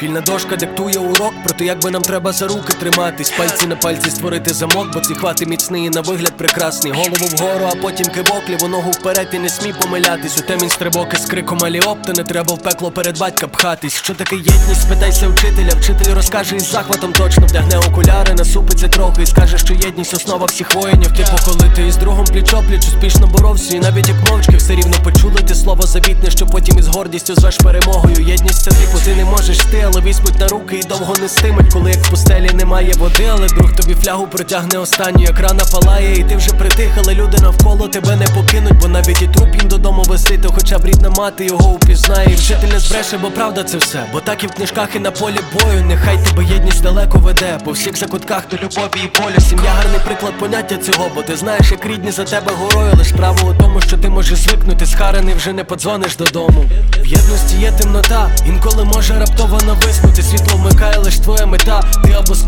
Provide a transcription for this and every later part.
Шкільна дошка диктує урок, про те, як би нам треба за руки триматись, пальці на пальці створити замок, бо ці хвати міцний і на вигляд прекрасний. Голову вгору, а потім кивок, ліву ногу вперед і не смій помилятись. У темінь стрибок із криком аліоп, та не треба в пекло перед батька пхатись. Що таке єдність? Спитайся вчителя. Вчитель розкаже із захватом точно вдягне окуляри, насупиться трохи і скаже, що єдність основа всіх воїнів. Типу, коли ти із другом пліч опліч успішно боровся, і навіть як мовчки все рівно почули ти слово завітне, що потім із гордістю звеш перемогою. Єдність це типу, ти не можеш ти, але візьмуть на руки і довго нестимуть, коли як в пустелі немає води, але друг тобі флягу протягне останню, як рана палає, і ти вже притих, але люди навколо тебе не покинуть, бо навіть і труп їм додому вести, то хоча б рідна мати його упізнає. І вчитель не збреше, бо правда це все. Бо так і в книжках, і на полі бою. Нехай тебе єдність далеко веде, по всіх закутках до любові і болю. Сім'я гарний приклад поняття цього, бо ти знаєш, як рідні за тебе горою. Лиш право у тому, що ти можеш звикнути, схарений вже не подзвониш додому. В єдності є темнота, інколи може раптово нависнути. Світло вмикає лиш твоя мета. Ти або з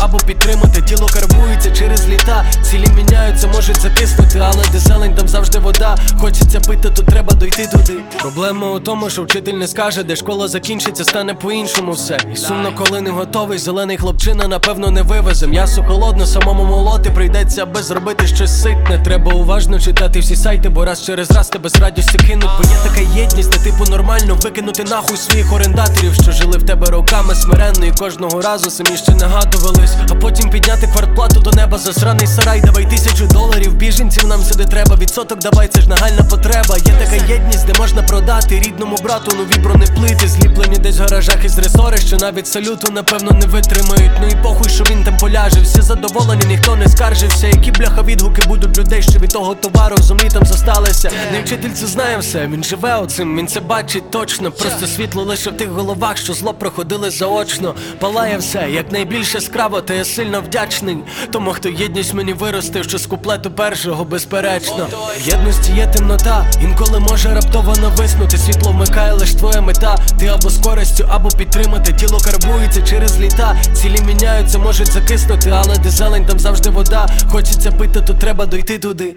або підтримати. Тіло карбується через літа. Цілі міняються, можуть закиснути, але де зелень, там завжди вода. Хочеться пити, то треба дойти туди. Проблема у тому, що вчитель не скаже, де школа закінчиться, стане по-іншому все. І сумно, коли не готовий, зелений хлопчина, напевно, не вивезе. М'ясо холодне, самому молоти прийдеться, аби зробити щось ситне. Треба уважно читати всі сайти, бо раз через раз тебе з радістю кинуть. Бо є така єдність, де типу нормально викинути нахуй своїх орендаторів, що жили в тебе but okay. Роками смиренно, і кожного разу самі ще нагадувались. А потім підняти квартплату до неба, засраний сарай, давай тисячу доларів. Біженців нам сюди треба. Відсоток давай, це ж нагальна потреба. Є така єдність, де можна продати рідному брату нові бронеплити, зліплені десь в гаражах із ресори, що навіть салюту, напевно, не витримають. Ну і похуй, що він там поляже. Всі задоволені, ніхто не скаржився. Які бляха відгуки будуть людей, що від того товару в землі там зосталися. Не вчитель це знає все, він живе оцим, він це бачить точно. Просто світло лише в тих головах, що зло проходили заочно. Палає все, як найбільше скраво, та я сильно вдячний. Тому хто єдність мені виростив, що з куплету першого, безперечно. В єдності є темнота, інколи може раптово нависнути. Світло вмикає лиш твоя мета. Ти або з користю, або підтримати. Тіло карбується через літа. Цілі міняються, можуть закиснути, але де зелень, там завжди вода. Хочеться пити, то треба дойти туди.